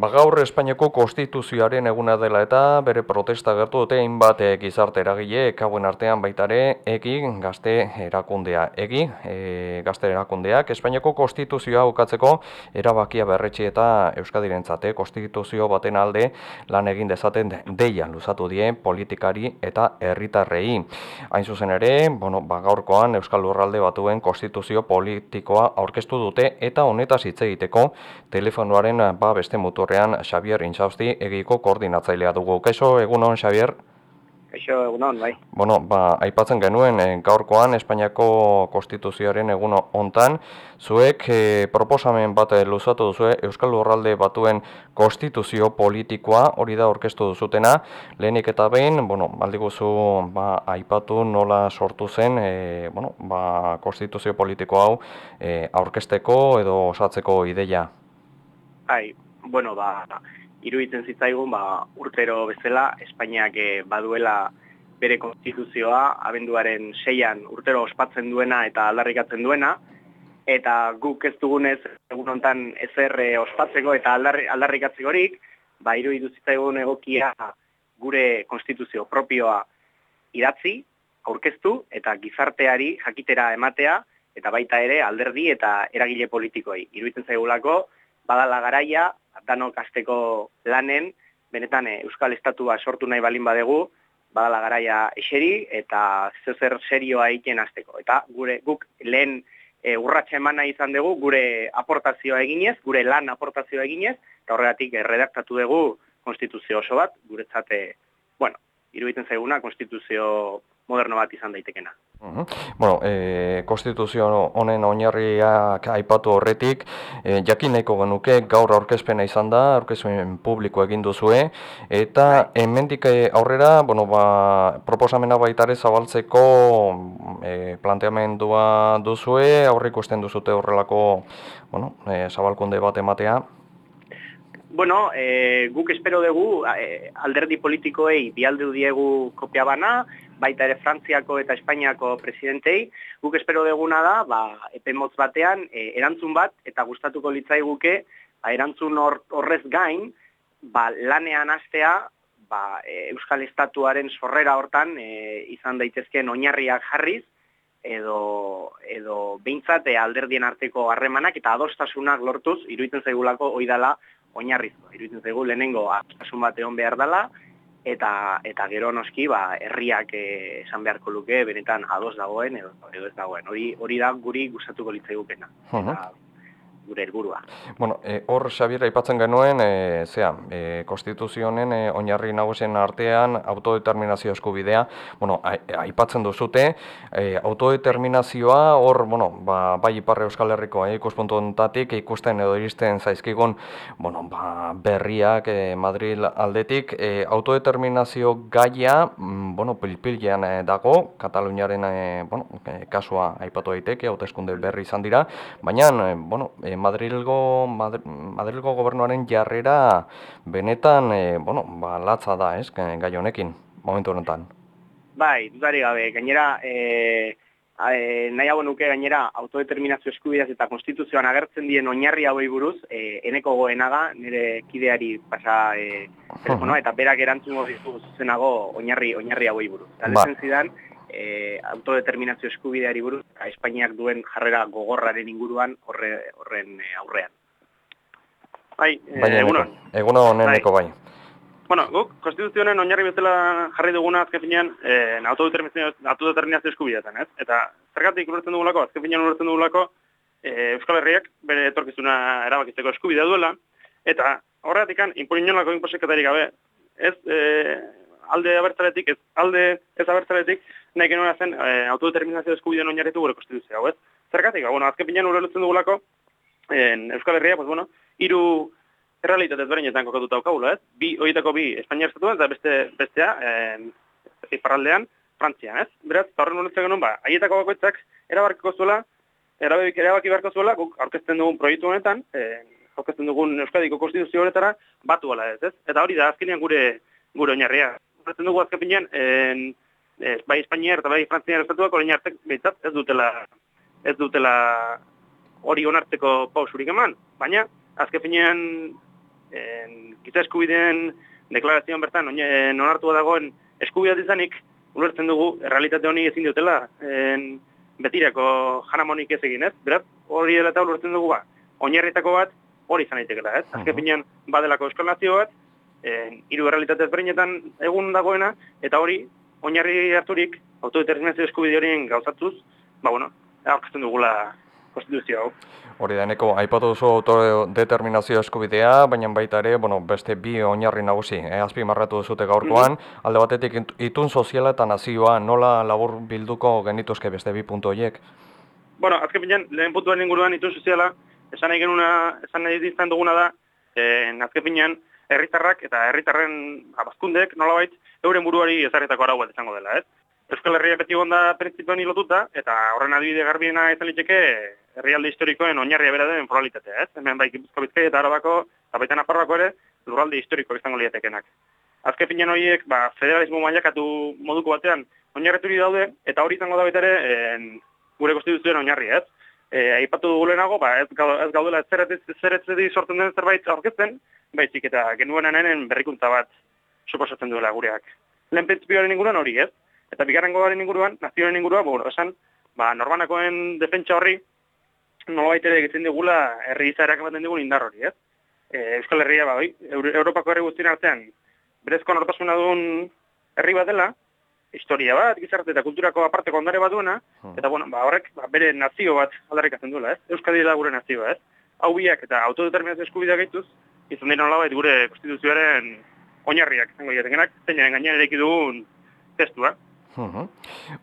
Ba gaur Espainiako konstituzioaren eguna dela eta bere protesta gertu dute hainbat eh, gizarte eragile hauen artean baita ere egi gazte erakundea. Egi e, gazte erakundeak Espainiako konstituzioa ukatzeko erabakia berretxe eta Euskadirentzat eh, konstituzio baten alde lan egin dezaten deia luzatu die politikari eta herritarrei. Hain zuzen ere, bueno, ba gaurkoan Euskal Lurralde batuen konstituzio politikoa aurkeztu dute eta honetaz hitz egiteko telefonoaren ba beste mutur aurrean Xavier Intzausti egiko koordinatzailea dugu. Kaixo, egunon, Xavier? Kaixo, egunon, bai. Bueno, ba, aipatzen genuen, e, gaurkoan, Espainiako Konstituzioaren eguno hontan, zuek e, proposamen bat luzatu duzu Euskal Lurralde batuen konstituzio politikoa, hori da orkestu duzutena, lehenik eta behin, bueno, aldiguzu, ba, aipatu nola sortu zen, e, bueno, ba, konstituzio politiko hau e, aurkesteko edo osatzeko ideia? Bai, bueno, ba, iruditzen zitzaigun, ba, urtero bezala, Espainiak eh, baduela bere konstituzioa, abenduaren seian urtero ospatzen duena eta aldarrikatzen duena, eta guk ez dugunez, egun honetan ezer eh, ospatzeko eta aldarri, aldarrikatzekorik, ba, iruditu zitzaigun egokia gure konstituzio propioa idatzi, aurkeztu, eta gizarteari jakitera ematea, eta baita ere alderdi eta eragile politikoei. Iruditzen zaigulako, badala garaia, danok azteko lanen, benetan e, Euskal Estatua sortu nahi balin badegu, badala garaia eseri eta zer serioa egiten azteko. Eta gure guk lehen e, urratxe emana izan dugu, gure aportazioa eginez, gure lan aportazioa eginez, eta horregatik e, redaktatu dugu konstituzio oso bat, guretzate, bueno, iruditzen zaiguna konstituzio moderno bat izan daitekena. Bueno, e, konstituzio honen oinarriak aipatu horretik, e, jakin nahiko genuke gaur aurkezpena izan da, aurkezpen publiko egin duzue, eta bai. hemendik e, aurrera, bueno, ba, proposamena baitare zabaltzeko e, planteamendua duzue, aurrik usten duzute horrelako bueno, e, zabalkunde bat ematea. Bueno, e, guk espero dugu e, alderdi politikoei bialdu diegu kopia bana, baita ere Frantziako eta Espainiako presidentei, guk espero deguna da, ba, epemotz batean, e, erantzun bat, eta gustatuko litzai guke, ba, erantzun horrez gain, ba, lanean astea, ba, e, Euskal Estatuaren sorrera hortan, e, izan daitezkeen oinarriak jarriz, edo, edo behintzat e, alderdien arteko harremanak, eta adostasunak lortuz, iruditzen zaigulako oidala oinarrizko. Iruditzen zaigu lehenengo adostasun bat egon behar dela, eta eta gero noski ba herriak eh, esan beharko luke benetan ados dagoen edo, edo ez dagoen. Hori hori da guri gustatuko litzaigukena uh gure helburua. Bueno, e, hor Xabier aipatzen genuen, e, zea, e, konstituzionen e, oinarri nagusien artean autodeterminazio eskubidea, bueno, aipatzen duzute, e, autodeterminazioa hor, bueno, ba, bai iparre Euskal Herriko e, ikuspuntu ontatik ikusten edo iristen zaizkigun, bueno, ba, berriak e, Madrid aldetik, e, autodeterminazio gaia, mm, bueno, pilpilean e, dago, Kataluniaren e, bueno, kasua aipatu daiteke, hauteskunde berri izan dira, baina, bueno, e, Madrilgo, Madrilgo gobernuaren jarrera benetan, e, bueno, ba, latza da, ez, gai honekin, momentu honetan. Bai, dudari gabe, gainera, e, e, nahi hau nuke gainera autodeterminazio eskubideaz eta konstituzioan agertzen dien oinarri hauei buruz, e, eneko goena da, nire kideari pasa e, telefonoa, eta berak erantzun hori zuzenago oinarri, oinarri hauei buruz. Ba. zidan, e, autodeterminazio eskubideari buruz, Espainiak duen jarrera gogorraren inguruan horre, horren e, aurrean. Bai, e, egunon. Egunon eneko bai. Bueno, guk, konstituzionen oinarri bezala jarri duguna azken finean e, autodeterminazio eskubideetan, ez? Eta zergatik urretzen dugulako, azken finean urretzen dugulako, e, Euskal Herriak bere etorkizuna erabakitzeko eskubidea duela, eta horretik kan, imponinolako inposeketarik gabe, ez, e, alde abertzaletik, ez alde ez abertzaletik, nahi genuen zen e, autodeterminazio eskubidean oinarritu gure konstituzioa, hau ez? Zergatik, ba, bueno, azken pinean urrelutzen dugulako, en Euskal Herria, pues bueno, iru errealitate ezberdinetan kokatuta daukagula, ez? Bi, horietako bi, Espainiar estatuan, eta beste, bestea, en, iparraldean, Frantzian, ez? Beraz, horren honetzen genuen, ba, haietako bakoitzak, erabarkiko zuela, erabaki, erabaki beharko zuela, guk aurkezten dugun proiektu honetan, eh, aurkezten dugun Euskadiko konstituzio honetara, batu ala ez, ez? Eta hori da, azkenean gure, gure oinarria gertatzen dugu azkenean en ez, bai Espainiar eta bai Frantziar estatuak orain arte ez dutela ez dutela hori onartzeko pausurik eman, baina azkenean en, giza eskubideen deklarazioan bertan oine, nonartua dagoen eskubidea izanik, ulertzen dugu, errealitate honi ezin dutela, en, betirako janamonik ez egin, ez? Beraz, hori dela eta ulertzen dugu, ba, oinarritako bat, hori izan daitekela, ez? Azken finean, badelako euskal nazio bat, en, hiru errealitate ezberdinetan egun dagoena, eta hori, oinarri harturik, autodeterminazio eskubide horien gauzatuz, ba, bueno, aurkezten dugula konstituzio hau. Hori da, eneko, aipatu duzu autodeterminazio eskubidea, baina baita ere, bueno, beste bi oinarri nagusi, eh, azpimarratu duzute gaurkoan, alde batetik itun soziala eta nazioa, nola labur bilduko genituzke beste bi puntu horiek? Bueno, azken lehen puntuaren inguruan itun soziala, esan nahi genuna, esan nahi izan duguna da, eh, azken herritarrak eta herritarren abazkundek nolabait euren buruari ezarritako arau bat izango dela, ez? Euskal Herria beti gonda printzipioen lotuta, eta horren adibide garbiena izan liteke herrialde historikoen oinarria bera den foralitatea, ez? Hemen bai Gipuzko Bizkaia eta Arabako, eta baita Nafarroako ere, lurralde historiko izango liatekenak. Azken finean horiek, ba, federalismo mailakatu moduko batean oinarreturi daude, eta hori izango da baita ere gure konstituzioen oinarri, ez? E, aipatu dugu lehenago, ba, ez, ez gaudela zeretzedi sortzen den zerbait aurkezten, baizik eta genuenenen berrikuntza bat suposatzen duela gureak. Lehen printzipioaren inguruan hori, ez? Eta bigarrengoaren inguruan, nazioaren inguruan, bueno, esan, ba, norbanakoen defentsa horri, nolabait ere egiten digula herri izaerak ematen digun indar hori, ez? E, Euskal Herria, ba, Europako herri guztien artean, berezko nortasuna duen herri bat dela, historia bat, gizarte eta kulturako aparteko ondare bat duena, eta bueno, ba, horrek ba, bere nazio bat aldarrikatzen duela, ez? Euskadi da gure nazioa, ez? Hau biak eta autodeterminazio eskubidea gaituz, izan dira nolabait gure konstituzioaren oinarriak, zango jatekenak, zeinaren gainean eraiki dugun testua. Mhm.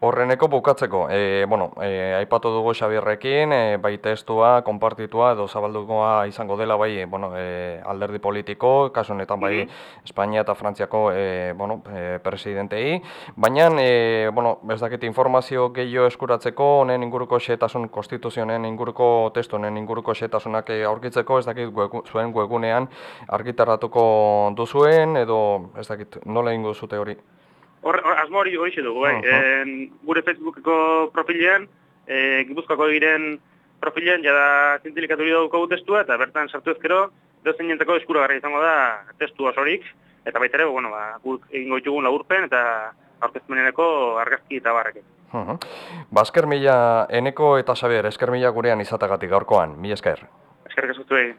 Horreneko bukatzeko, e, bueno, e, aipatu dugu Xabierrekin, e, bai testua, konpartitua edo zabaldukoa izango dela bai, bueno, e, alderdi politiko, kasu honetan bai Espainia eta Frantziako e, bueno, e, presidentei, baina, e, bueno, ez dakit informazio gehiago eskuratzeko, honen inguruko xetasun, konstituzionen inguruko testu honen inguruko xetasunak aurkitzeko, ez dakit wegu- zuen webunean argitaratuko duzuen, edo ez dakit nola ingo zute hori. Hor, hor asmo hori hori dugu, bai. Aha. En, gure Facebookeko profilean, e, Gipuzkoako egiren profilean, jada zintilikatu hori daukagu testua, eta bertan sartu ezkero, dozen jentzeko eskuragarri izango da testu osorik, eta baita ere, bueno, ba, guk egingo ditugun laburpen, eta aurkezmeneneko argazki eta barrekin. Mhm. Ba, esker mila eneko eta Xabier, esker mila gurean izatagatik gaurkoan, mila esker. Eskerrik asko zuei.